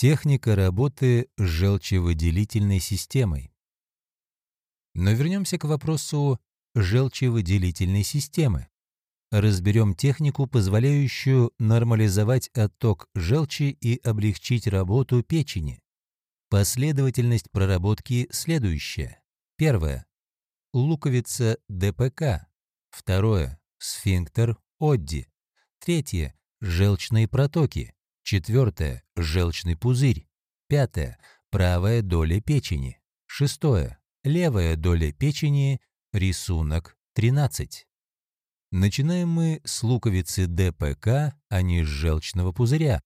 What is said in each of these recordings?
Техника работы с желчевыделительной системой. Но вернемся к вопросу желчевыделительной системы. Разберем технику, позволяющую нормализовать отток желчи и облегчить работу печени. Последовательность проработки следующая. Первое. Луковица ДПК. Второе. Сфинктер Одди. Третье. Желчные протоки. Четвертое. Желчный пузырь. Пятое. Правая доля печени. Шестое. Левая доля печени. Рисунок 13. Начинаем мы с луковицы ДПК, а не с желчного пузыря,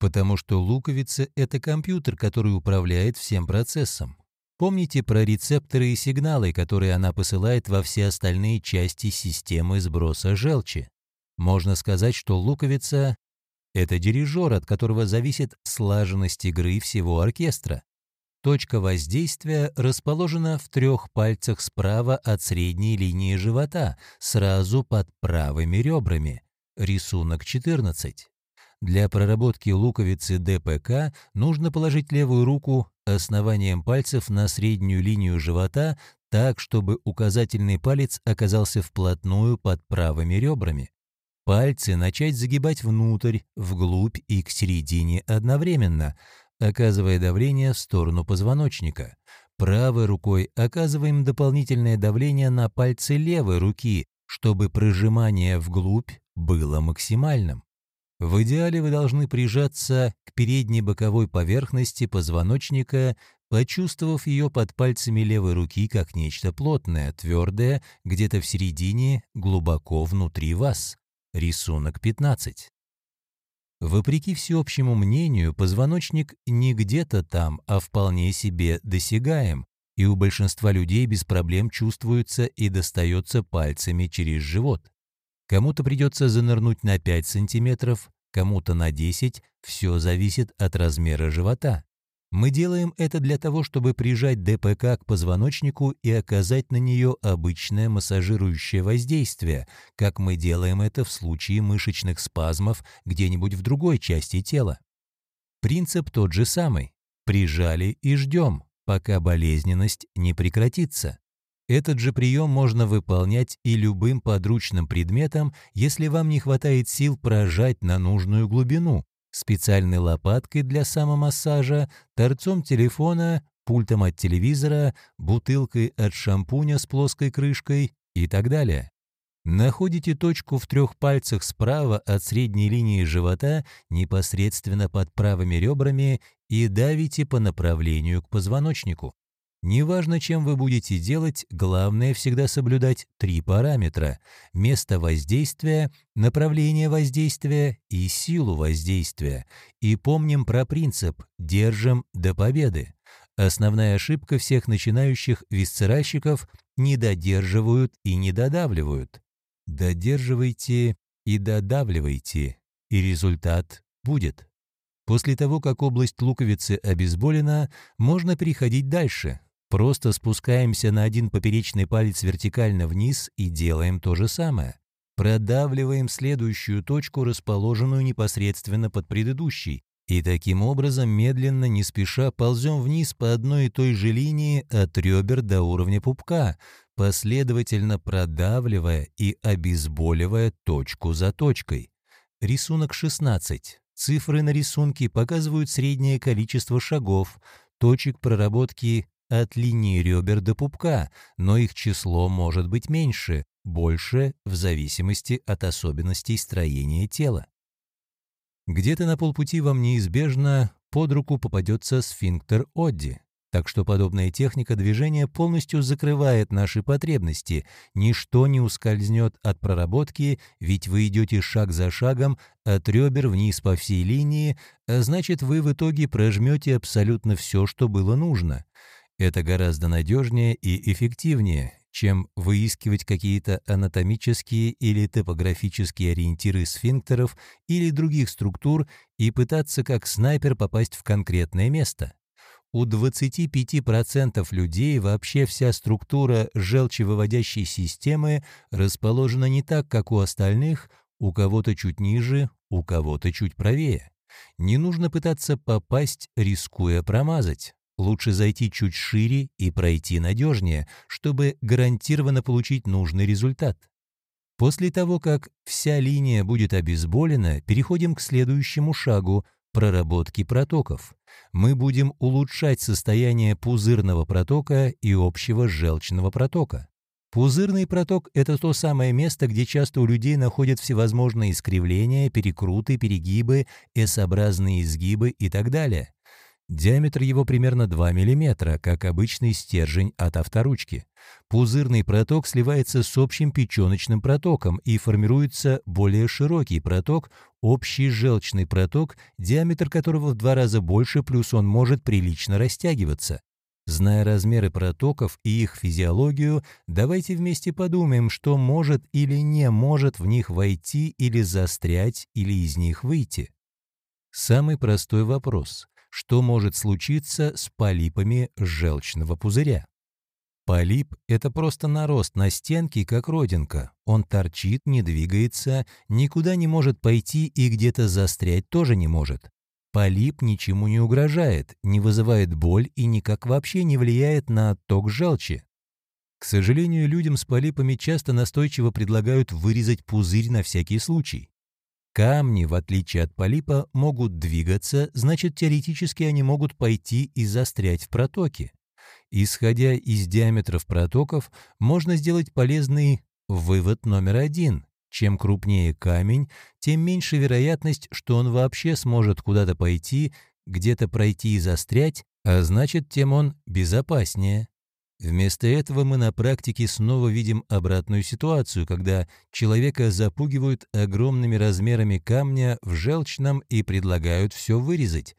потому что луковица – это компьютер, который управляет всем процессом. Помните про рецепторы и сигналы, которые она посылает во все остальные части системы сброса желчи. Можно сказать, что луковица – это дирижер, от которого зависит слаженность игры всего оркестра. Точка воздействия расположена в трех пальцах справа от средней линии живота, сразу под правыми ребрами. Рисунок 14. Для проработки луковицы ДПК нужно положить левую руку основанием пальцев на среднюю линию живота так, чтобы указательный палец оказался вплотную под правыми ребрами. Пальцы начать загибать внутрь, вглубь и к середине одновременно – оказывая давление в сторону позвоночника. Правой рукой оказываем дополнительное давление на пальцы левой руки, чтобы прижимание вглубь было максимальным. В идеале вы должны прижаться к передней боковой поверхности позвоночника, почувствовав ее под пальцами левой руки как нечто плотное, твердое, где-то в середине, глубоко внутри вас. Рисунок 15. Вопреки всеобщему мнению, позвоночник не где-то там, а вполне себе досягаем, и у большинства людей без проблем чувствуется и достается пальцами через живот. Кому-то придется занырнуть на 5 сантиметров, кому-то на 10, все зависит от размера живота. Мы делаем это для того, чтобы прижать ДПК к позвоночнику и оказать на нее обычное массажирующее воздействие, как мы делаем это в случае мышечных спазмов где-нибудь в другой части тела. Принцип тот же самый. Прижали и ждем, пока болезненность не прекратится. Этот же прием можно выполнять и любым подручным предметом, если вам не хватает сил прожать на нужную глубину, специальной лопаткой для самомассажа, торцом телефона, пультом от телевизора, бутылкой от шампуня с плоской крышкой и так далее. Находите точку в трех пальцах справа от средней линии живота непосредственно под правыми ребрами и давите по направлению к позвоночнику. Неважно, чем вы будете делать, главное всегда соблюдать три параметра – место воздействия, направление воздействия и силу воздействия. И помним про принцип «держим до победы». Основная ошибка всех начинающих висцеральщиков – не додерживают и не додавливают. Додерживайте и додавливайте, и результат будет. После того, как область луковицы обезболена, можно переходить дальше, Просто спускаемся на один поперечный палец вертикально вниз и делаем то же самое. Продавливаем следующую точку, расположенную непосредственно под предыдущей, и таким образом медленно, не спеша, ползем вниз по одной и той же линии от ребер до уровня пупка, последовательно продавливая и обезболивая точку за точкой. Рисунок 16. Цифры на рисунке показывают среднее количество шагов, точек проработки от линии ребер до пупка, но их число может быть меньше, больше в зависимости от особенностей строения тела. Где-то на полпути вам неизбежно под руку попадется сфинктер Одди, так что подобная техника движения полностью закрывает наши потребности, ничто не ускользнет от проработки, ведь вы идете шаг за шагом от ребер вниз по всей линии, а значит вы в итоге прожмете абсолютно все, что было нужно. Это гораздо надежнее и эффективнее, чем выискивать какие-то анатомические или топографические ориентиры сфинктеров или других структур и пытаться как снайпер попасть в конкретное место. У 25% людей вообще вся структура желчевыводящей системы расположена не так, как у остальных, у кого-то чуть ниже, у кого-то чуть правее. Не нужно пытаться попасть, рискуя промазать. Лучше зайти чуть шире и пройти надежнее, чтобы гарантированно получить нужный результат. После того, как вся линия будет обезболена, переходим к следующему шагу – проработки протоков. Мы будем улучшать состояние пузырного протока и общего желчного протока. Пузырный проток – это то самое место, где часто у людей находят всевозможные искривления, перекруты, перегибы, S-образные изгибы и так далее. Диаметр его примерно 2 мм, как обычный стержень от авторучки. Пузырный проток сливается с общим печеночным протоком и формируется более широкий проток, общий желчный проток, диаметр которого в два раза больше, плюс он может прилично растягиваться. Зная размеры протоков и их физиологию, давайте вместе подумаем, что может или не может в них войти или застрять, или из них выйти. Самый простой вопрос что может случиться с полипами желчного пузыря. Полип – это просто нарост на стенке, как родинка. Он торчит, не двигается, никуда не может пойти и где-то застрять тоже не может. Полип ничему не угрожает, не вызывает боль и никак вообще не влияет на отток желчи. К сожалению, людям с полипами часто настойчиво предлагают вырезать пузырь на всякий случай. Камни, в отличие от полипа, могут двигаться, значит, теоретически они могут пойти и застрять в протоке. Исходя из диаметров протоков, можно сделать полезный вывод номер один. Чем крупнее камень, тем меньше вероятность, что он вообще сможет куда-то пойти, где-то пройти и застрять, а значит, тем он безопаснее. Вместо этого мы на практике снова видим обратную ситуацию, когда человека запугивают огромными размерами камня в желчном и предлагают все вырезать.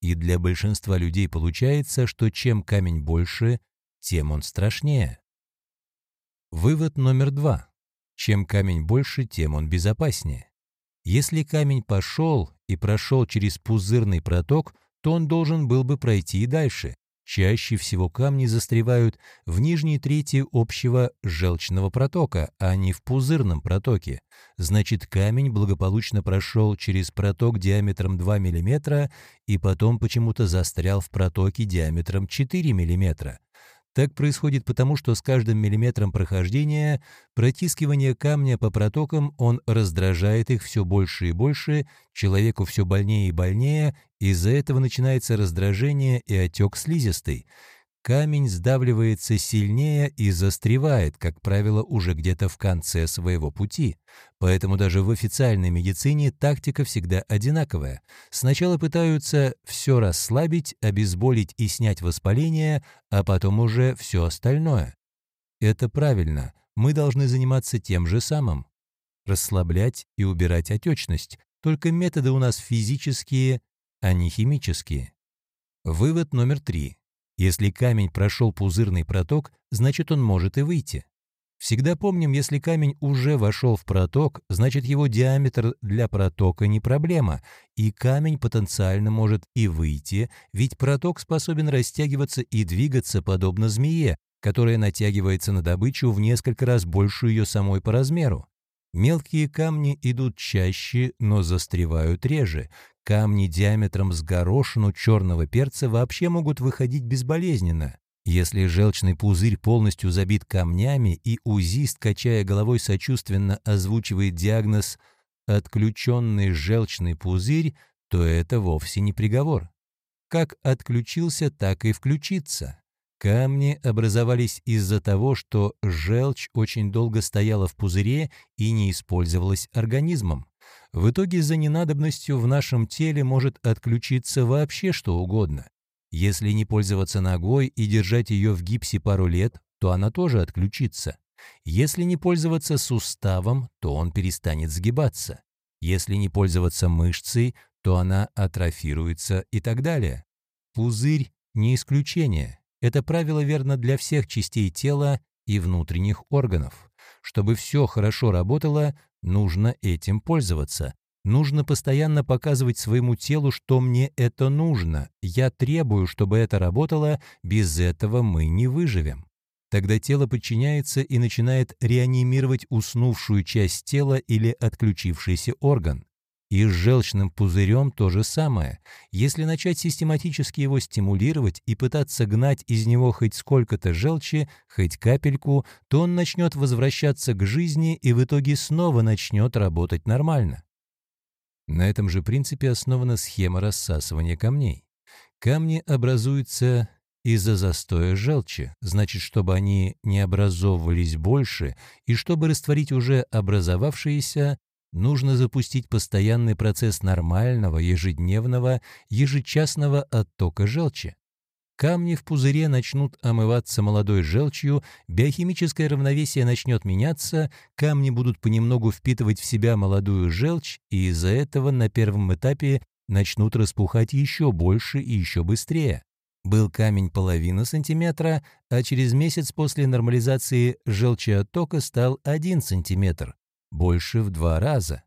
И для большинства людей получается, что чем камень больше, тем он страшнее. Вывод номер два. Чем камень больше, тем он безопаснее. Если камень пошел и прошел через пузырный проток, то он должен был бы пройти и дальше. Чаще всего камни застревают в нижней трети общего желчного протока, а не в пузырном протоке. Значит, камень благополучно прошел через проток диаметром 2 мм и потом почему-то застрял в протоке диаметром 4 мм. Так происходит потому, что с каждым миллиметром прохождения протискивания камня по протокам он раздражает их все больше и больше, человеку все больнее и больнее, из-за этого начинается раздражение и отек слизистой камень сдавливается сильнее и застревает, как правило, уже где-то в конце своего пути. Поэтому даже в официальной медицине тактика всегда одинаковая. Сначала пытаются все расслабить, обезболить и снять воспаление, а потом уже все остальное. Это правильно. Мы должны заниматься тем же самым. Расслаблять и убирать отечность. Только методы у нас физические, а не химические. Вывод номер три. Если камень прошел пузырный проток, значит он может и выйти. Всегда помним, если камень уже вошел в проток, значит его диаметр для протока не проблема, и камень потенциально может и выйти, ведь проток способен растягиваться и двигаться подобно змее, которая натягивается на добычу в несколько раз больше ее самой по размеру. Мелкие камни идут чаще, но застревают реже. Камни диаметром с горошину черного перца вообще могут выходить безболезненно. Если желчный пузырь полностью забит камнями и УЗИст, качая головой сочувственно, озвучивает диагноз «отключенный желчный пузырь», то это вовсе не приговор. Как отключился, так и включится. Камни образовались из-за того, что желчь очень долго стояла в пузыре и не использовалась организмом. В итоге за ненадобностью в нашем теле может отключиться вообще что угодно. Если не пользоваться ногой и держать ее в гипсе пару лет, то она тоже отключится. Если не пользоваться суставом, то он перестанет сгибаться. Если не пользоваться мышцей, то она атрофируется и так далее. Пузырь – не исключение. Это правило верно для всех частей тела и внутренних органов. Чтобы все хорошо работало, нужно этим пользоваться. Нужно постоянно показывать своему телу, что мне это нужно. Я требую, чтобы это работало, без этого мы не выживем. Тогда тело подчиняется и начинает реанимировать уснувшую часть тела или отключившийся орган. И с желчным пузырем то же самое. Если начать систематически его стимулировать и пытаться гнать из него хоть сколько-то желчи, хоть капельку, то он начнет возвращаться к жизни и в итоге снова начнет работать нормально. На этом же принципе основана схема рассасывания камней. Камни образуются из-за застоя желчи, значит, чтобы они не образовывались больше, и чтобы растворить уже образовавшиеся, нужно запустить постоянный процесс нормального, ежедневного, ежечасного оттока желчи. Камни в пузыре начнут омываться молодой желчью, биохимическое равновесие начнет меняться, камни будут понемногу впитывать в себя молодую желчь, и из-за этого на первом этапе начнут распухать еще больше и еще быстрее. Был камень половина сантиметра, а через месяц после нормализации желчеоттока стал 1 сантиметр, больше в два раза.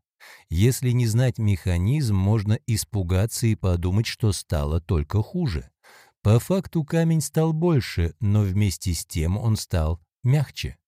Если не знать механизм, можно испугаться и подумать, что стало только хуже. По факту камень стал больше, но вместе с тем он стал мягче.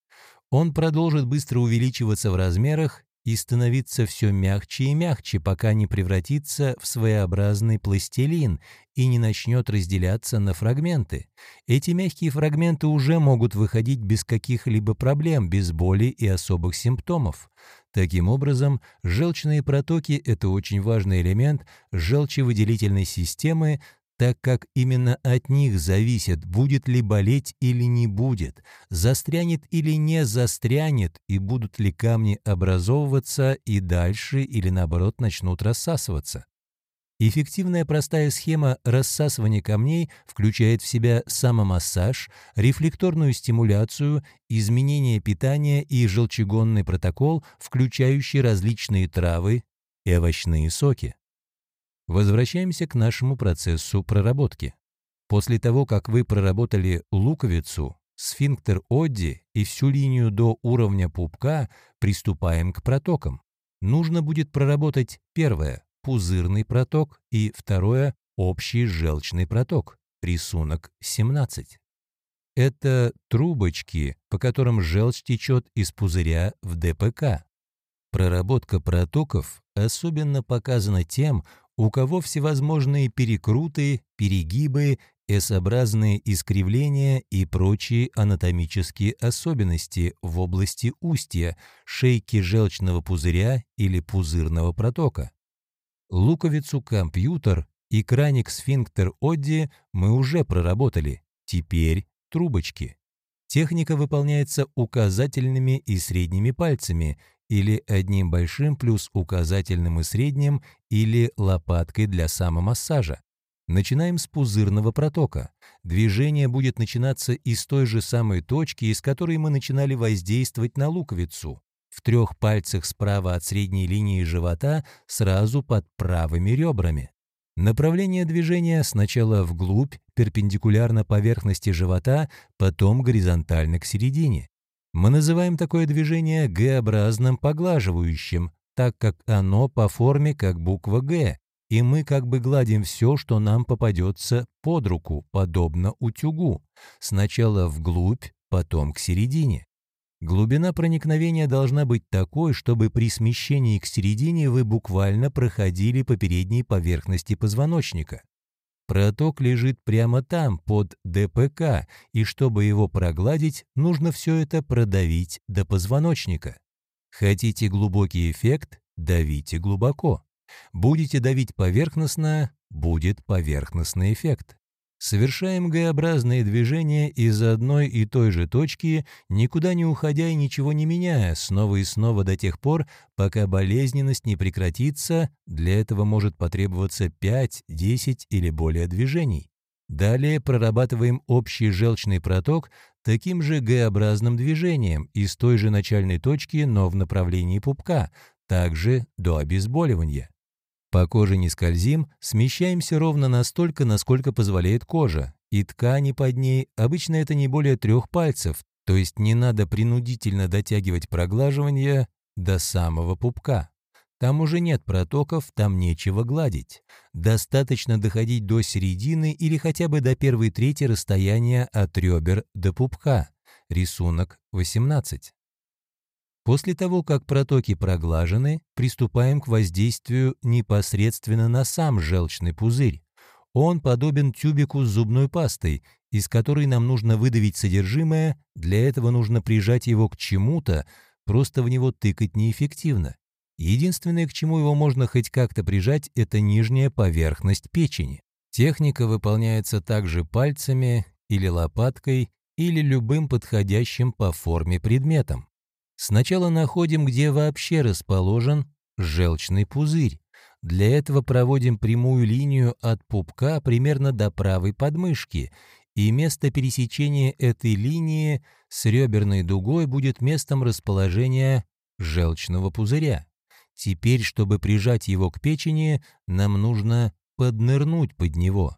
Он продолжит быстро увеличиваться в размерах и становиться все мягче и мягче, пока не превратится в своеобразный пластилин и не начнет разделяться на фрагменты. Эти мягкие фрагменты уже могут выходить без каких-либо проблем, без боли и особых симптомов. Таким образом, желчные протоки – это очень важный элемент желчевыделительной системы, так как именно от них зависит, будет ли болеть или не будет, застрянет или не застрянет, и будут ли камни образовываться и дальше или наоборот начнут рассасываться. Эффективная простая схема рассасывания камней включает в себя самомассаж, рефлекторную стимуляцию, изменение питания и желчегонный протокол, включающий различные травы и овощные соки. Возвращаемся к нашему процессу проработки. После того, как вы проработали луковицу, сфинктер Одди и всю линию до уровня пупка, приступаем к протокам. Нужно будет проработать первое – пузырный проток и второе – общий желчный проток, рисунок 17. Это трубочки, по которым желчь течет из пузыря в ДПК. Проработка протоков особенно показана тем, у кого всевозможные перекруты, перегибы, S-образные искривления и прочие анатомические особенности в области устья, шейки желчного пузыря или пузырного протока. Луковицу компьютер и краник сфинктер Одди мы уже проработали. Теперь трубочки. Техника выполняется указательными и средними пальцами – или одним большим плюс указательным и средним, или лопаткой для самомассажа. Начинаем с пузырного протока. Движение будет начинаться из той же самой точки, из которой мы начинали воздействовать на луковицу. В трех пальцах справа от средней линии живота, сразу под правыми ребрами. Направление движения сначала вглубь, перпендикулярно поверхности живота, потом горизонтально к середине. Мы называем такое движение Г-образным поглаживающим, так как оно по форме как буква Г, и мы как бы гладим все, что нам попадется под руку, подобно утюгу, сначала вглубь, потом к середине. Глубина проникновения должна быть такой, чтобы при смещении к середине вы буквально проходили по передней поверхности позвоночника. Проток лежит прямо там, под ДПК, и чтобы его прогладить, нужно все это продавить до позвоночника. Хотите глубокий эффект – давите глубоко. Будете давить поверхностно – будет поверхностный эффект. Совершаем Г-образные движения из одной и той же точки, никуда не уходя и ничего не меняя, снова и снова до тех пор, пока болезненность не прекратится, для этого может потребоваться 5, 10 или более движений. Далее прорабатываем общий желчный проток таким же Г-образным движением из той же начальной точки, но в направлении пупка, также до обезболивания. По коже не скользим, смещаемся ровно настолько, насколько позволяет кожа, и ткани под ней, обычно это не более трех пальцев, то есть не надо принудительно дотягивать проглаживание до самого пупка. Там уже нет протоков, там нечего гладить. Достаточно доходить до середины или хотя бы до первой трети расстояния от ребер до пупка. Рисунок 18. После того, как протоки проглажены, приступаем к воздействию непосредственно на сам желчный пузырь. Он подобен тюбику с зубной пастой, из которой нам нужно выдавить содержимое, для этого нужно прижать его к чему-то, просто в него тыкать неэффективно. Единственное, к чему его можно хоть как-то прижать, это нижняя поверхность печени. Техника выполняется также пальцами или лопаткой, или любым подходящим по форме предметом. Сначала находим, где вообще расположен желчный пузырь. Для этого проводим прямую линию от пупка примерно до правой подмышки, и место пересечения этой линии с реберной дугой будет местом расположения желчного пузыря. Теперь, чтобы прижать его к печени, нам нужно поднырнуть под него.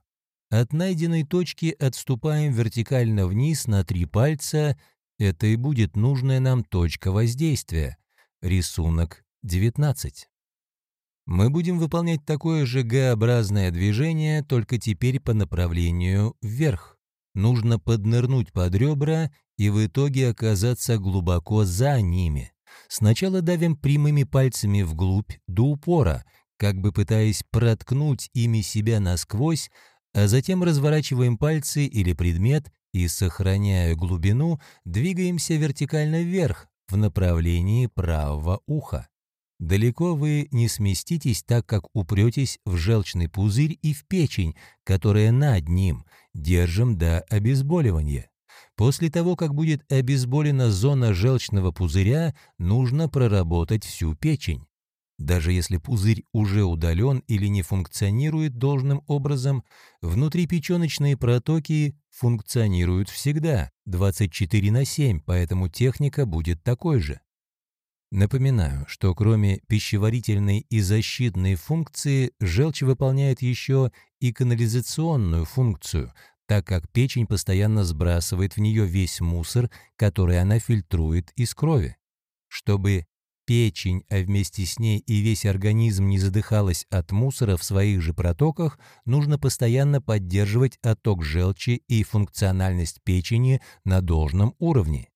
От найденной точки отступаем вертикально вниз на три пальца это и будет нужная нам точка воздействия. Рисунок 19. Мы будем выполнять такое же Г-образное движение, только теперь по направлению вверх. Нужно поднырнуть под ребра и в итоге оказаться глубоко за ними. Сначала давим прямыми пальцами вглубь до упора, как бы пытаясь проткнуть ими себя насквозь, а затем разворачиваем пальцы или предмет и, сохраняя глубину, двигаемся вертикально вверх в направлении правого уха. Далеко вы не сместитесь, так как упретесь в желчный пузырь и в печень, которая над ним, держим до обезболивания. После того, как будет обезболена зона желчного пузыря, нужно проработать всю печень. Даже если пузырь уже удален или не функционирует должным образом, внутрипеченочные протоки функционируют всегда, 24 на 7, поэтому техника будет такой же. Напоминаю, что кроме пищеварительной и защитной функции, желчь выполняет еще и канализационную функцию, так как печень постоянно сбрасывает в нее весь мусор, который она фильтрует из крови. Чтобы печень, а вместе с ней и весь организм не задыхалась от мусора в своих же протоках, нужно постоянно поддерживать отток желчи и функциональность печени на должном уровне.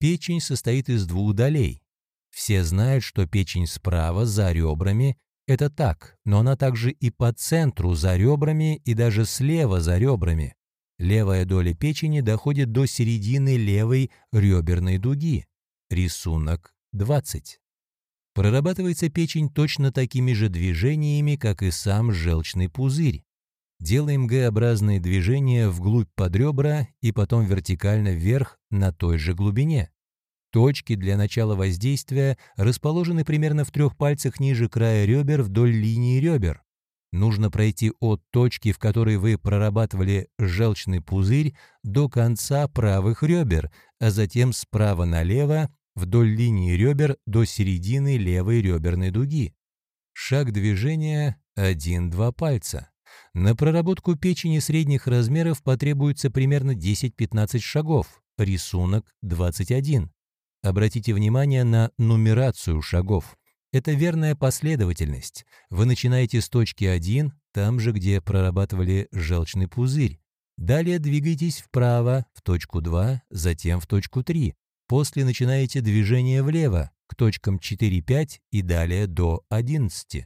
Печень состоит из двух долей. Все знают, что печень справа, за ребрами, это так, но она также и по центру за ребрами и даже слева за ребрами. Левая доля печени доходит до середины левой реберной дуги. Рисунок 20. Прорабатывается печень точно такими же движениями, как и сам желчный пузырь. Делаем Г-образные движения вглубь под ребра и потом вертикально вверх на той же глубине. Точки для начала воздействия расположены примерно в трех пальцах ниже края ребер вдоль линии ребер. Нужно пройти от точки, в которой вы прорабатывали желчный пузырь, до конца правых ребер, а затем справа налево вдоль линии ребер до середины левой реберной дуги. Шаг движения 1-2 пальца. На проработку печени средних размеров потребуется примерно 10-15 шагов. Рисунок 21. Обратите внимание на нумерацию шагов. Это верная последовательность. Вы начинаете с точки 1, там же, где прорабатывали желчный пузырь. Далее двигайтесь вправо, в точку 2, затем в точку 3. После начинаете движение влево, к точкам 4-5 и далее до 11.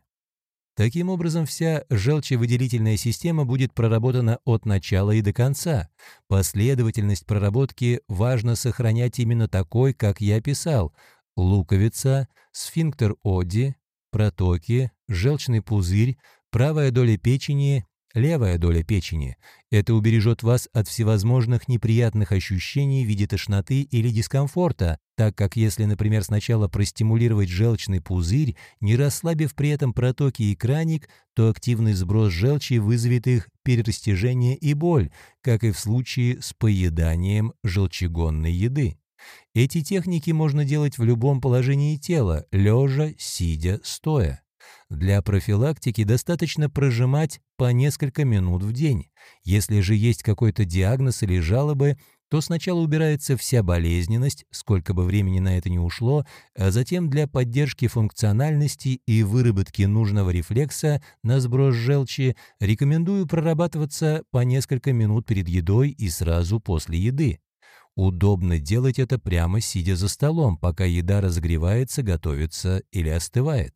Таким образом, вся желчевыделительная система будет проработана от начала и до конца. Последовательность проработки важно сохранять именно такой, как я писал. Луковица, сфинктер Оди, протоки, желчный пузырь, правая доля печени, левая доля печени. Это убережет вас от всевозможных неприятных ощущений в виде тошноты или дискомфорта, так как если, например, сначала простимулировать желчный пузырь, не расслабив при этом протоки и краник, то активный сброс желчи вызовет их перерастяжение и боль, как и в случае с поеданием желчегонной еды. Эти техники можно делать в любом положении тела, лежа, сидя, стоя. Для профилактики достаточно прожимать по несколько минут в день. Если же есть какой-то диагноз или жалобы, то сначала убирается вся болезненность, сколько бы времени на это не ушло, а затем для поддержки функциональности и выработки нужного рефлекса на сброс желчи рекомендую прорабатываться по несколько минут перед едой и сразу после еды. Удобно делать это прямо сидя за столом, пока еда разогревается, готовится или остывает.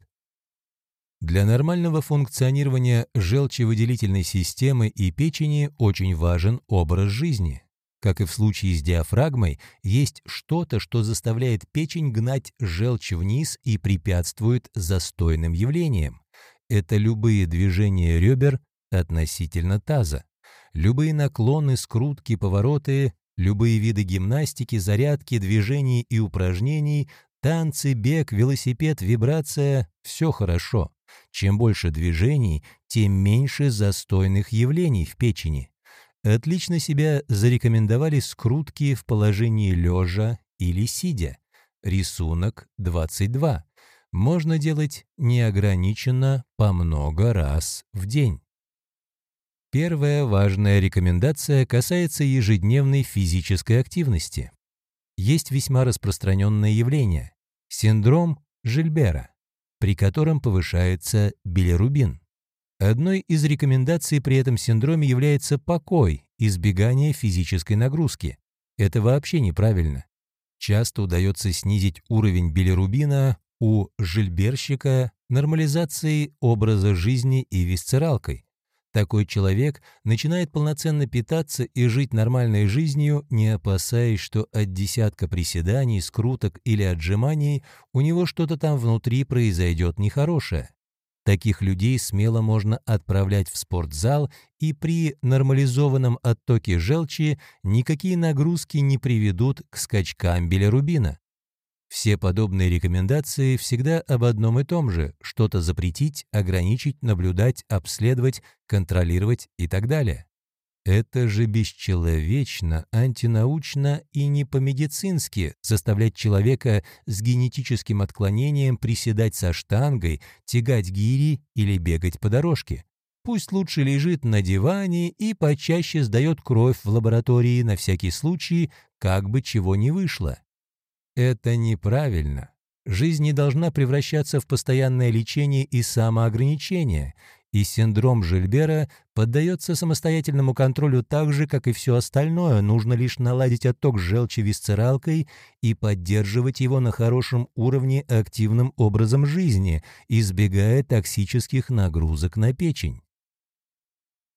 Для нормального функционирования желчевыделительной системы и печени очень важен образ жизни. Как и в случае с диафрагмой, есть что-то, что заставляет печень гнать желчь вниз и препятствует застойным явлениям. Это любые движения ребер относительно таза, любые наклоны, скрутки, повороты, любые виды гимнастики, зарядки, движений и упражнений, танцы, бег, велосипед, вибрация – все хорошо. Чем больше движений, тем меньше застойных явлений в печени. Отлично себя зарекомендовали скрутки в положении лежа или сидя. Рисунок 22. Можно делать неограниченно по много раз в день. Первая важная рекомендация касается ежедневной физической активности. Есть весьма распространенное явление – синдром Жильбера, при котором повышается билирубин. Одной из рекомендаций при этом синдроме является покой, избегание физической нагрузки. Это вообще неправильно. Часто удается снизить уровень билирубина у жильберщика нормализацией образа жизни и висцералкой. Такой человек начинает полноценно питаться и жить нормальной жизнью, не опасаясь, что от десятка приседаний, скруток или отжиманий у него что-то там внутри произойдет нехорошее. Таких людей смело можно отправлять в спортзал, и при нормализованном оттоке желчи никакие нагрузки не приведут к скачкам билирубина. Все подобные рекомендации всегда об одном и том же – что-то запретить, ограничить, наблюдать, обследовать, контролировать и так далее. Это же бесчеловечно, антинаучно и не по-медицински заставлять человека с генетическим отклонением приседать со штангой, тягать гири или бегать по дорожке. Пусть лучше лежит на диване и почаще сдает кровь в лаборатории на всякий случай, как бы чего не вышло. Это неправильно. Жизнь не должна превращаться в постоянное лечение и самоограничение, и синдром Жильбера поддается самостоятельному контролю так же, как и все остальное, нужно лишь наладить отток желчи висцералкой и поддерживать его на хорошем уровне активным образом жизни, избегая токсических нагрузок на печень.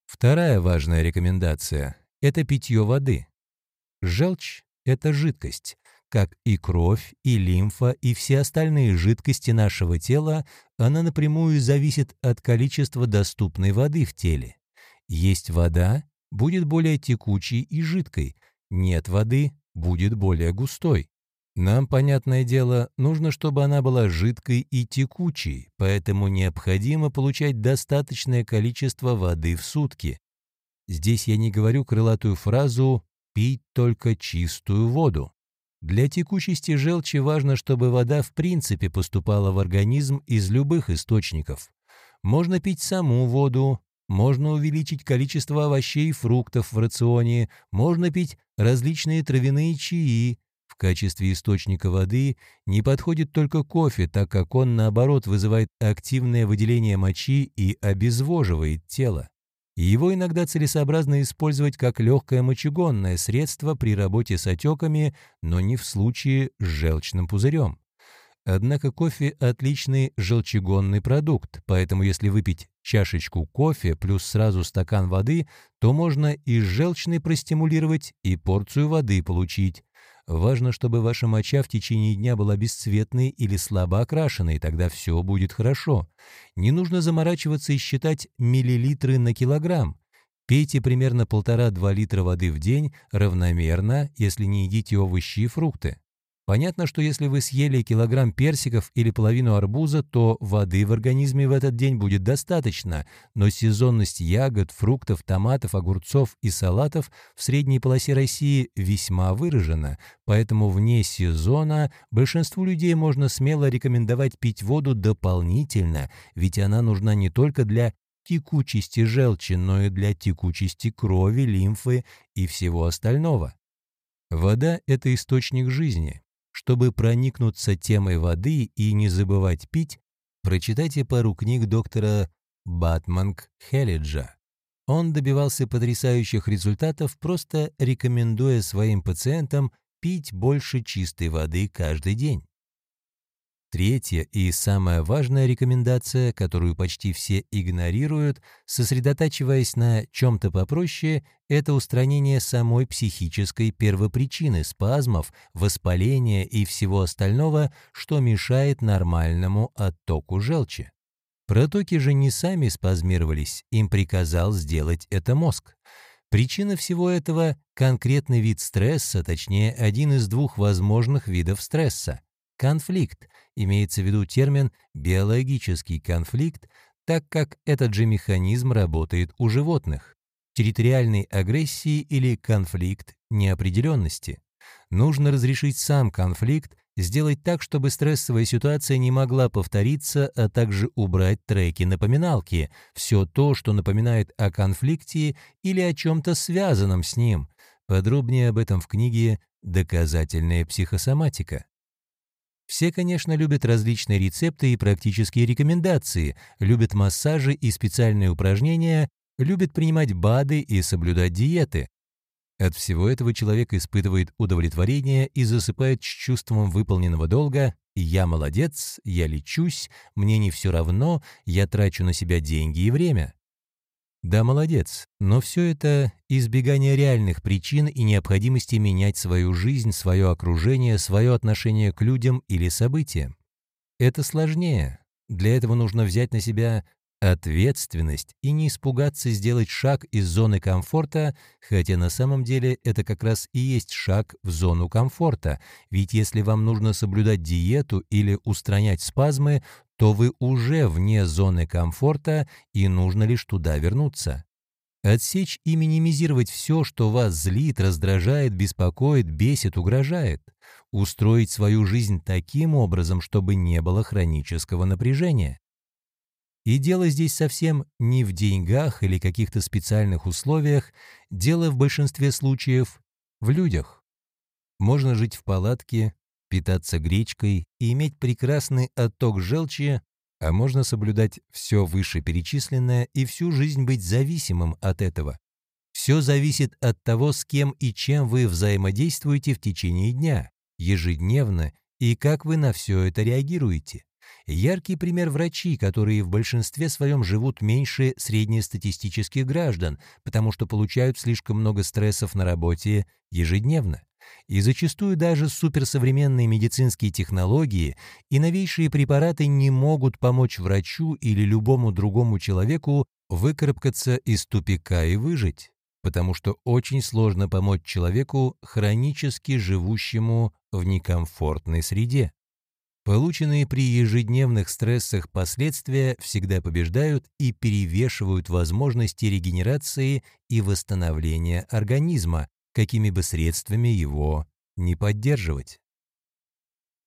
Вторая важная рекомендация – это питье воды. Желчь – это жидкость, как и кровь, и лимфа, и все остальные жидкости нашего тела, она напрямую зависит от количества доступной воды в теле. Есть вода – будет более текучей и жидкой, нет воды – будет более густой. Нам, понятное дело, нужно, чтобы она была жидкой и текучей, поэтому необходимо получать достаточное количество воды в сутки. Здесь я не говорю крылатую фразу «пить только чистую воду». Для текучести желчи важно, чтобы вода в принципе поступала в организм из любых источников. Можно пить саму воду, можно увеличить количество овощей и фруктов в рационе, можно пить различные травяные чаи. В качестве источника воды не подходит только кофе, так как он, наоборот, вызывает активное выделение мочи и обезвоживает тело. Его иногда целесообразно использовать как легкое мочегонное средство при работе с отеками, но не в случае с желчным пузырем. Однако кофе – отличный желчегонный продукт, поэтому если выпить чашечку кофе плюс сразу стакан воды, то можно и желчный простимулировать, и порцию воды получить. Важно, чтобы ваша моча в течение дня была бесцветной или слабо окрашенной, тогда все будет хорошо. Не нужно заморачиваться и считать миллилитры на килограмм. Пейте примерно полтора-два литра воды в день равномерно, если не едите овощи и фрукты. Понятно, что если вы съели килограмм персиков или половину арбуза, то воды в организме в этот день будет достаточно, но сезонность ягод, фруктов, томатов, огурцов и салатов в средней полосе России весьма выражена, поэтому вне сезона большинству людей можно смело рекомендовать пить воду дополнительно, ведь она нужна не только для текучести желчи, но и для текучести крови, лимфы и всего остального. Вода – это источник жизни, чтобы проникнуться темой воды и не забывать пить, прочитайте пару книг доктора Батманг Хеллиджа. Он добивался потрясающих результатов, просто рекомендуя своим пациентам пить больше чистой воды каждый день. Третья и самая важная рекомендация, которую почти все игнорируют, сосредотачиваясь на чем-то попроще, это устранение самой психической первопричины спазмов, воспаления и всего остального, что мешает нормальному оттоку желчи. Протоки же не сами спазмировались, им приказал сделать это мозг. Причина всего этого – конкретный вид стресса, точнее, один из двух возможных видов стресса – конфликт, имеется в виду термин «биологический конфликт», так как этот же механизм работает у животных. Территориальной агрессии или конфликт неопределенности. Нужно разрешить сам конфликт, сделать так, чтобы стрессовая ситуация не могла повториться, а также убрать треки-напоминалки, все то, что напоминает о конфликте или о чем-то связанном с ним. Подробнее об этом в книге «Доказательная психосоматика». Все, конечно, любят различные рецепты и практические рекомендации, любят массажи и специальные упражнения, любят принимать БАДы и соблюдать диеты. От всего этого человек испытывает удовлетворение и засыпает с чувством выполненного долга «я молодец», «я лечусь», «мне не все равно», «я трачу на себя деньги и время». Да, молодец, но все это избегание реальных причин и необходимости менять свою жизнь, свое окружение, свое отношение к людям или событиям. Это сложнее. Для этого нужно взять на себя ответственность и не испугаться сделать шаг из зоны комфорта, хотя на самом деле это как раз и есть шаг в зону комфорта, ведь если вам нужно соблюдать диету или устранять спазмы, то вы уже вне зоны комфорта и нужно лишь туда вернуться. Отсечь и минимизировать все, что вас злит, раздражает, беспокоит, бесит, угрожает. Устроить свою жизнь таким образом, чтобы не было хронического напряжения. И дело здесь совсем не в деньгах или каких-то специальных условиях, дело в большинстве случаев в людях. Можно жить в палатке, питаться гречкой и иметь прекрасный отток желчи, а можно соблюдать все вышеперечисленное и всю жизнь быть зависимым от этого. Все зависит от того, с кем и чем вы взаимодействуете в течение дня, ежедневно, и как вы на все это реагируете. Яркий пример врачи, которые в большинстве своем живут меньше среднестатистических граждан, потому что получают слишком много стрессов на работе ежедневно. И зачастую даже суперсовременные медицинские технологии и новейшие препараты не могут помочь врачу или любому другому человеку выкарабкаться из тупика и выжить, потому что очень сложно помочь человеку, хронически живущему в некомфортной среде. Полученные при ежедневных стрессах последствия всегда побеждают и перевешивают возможности регенерации и восстановления организма, какими бы средствами его не поддерживать.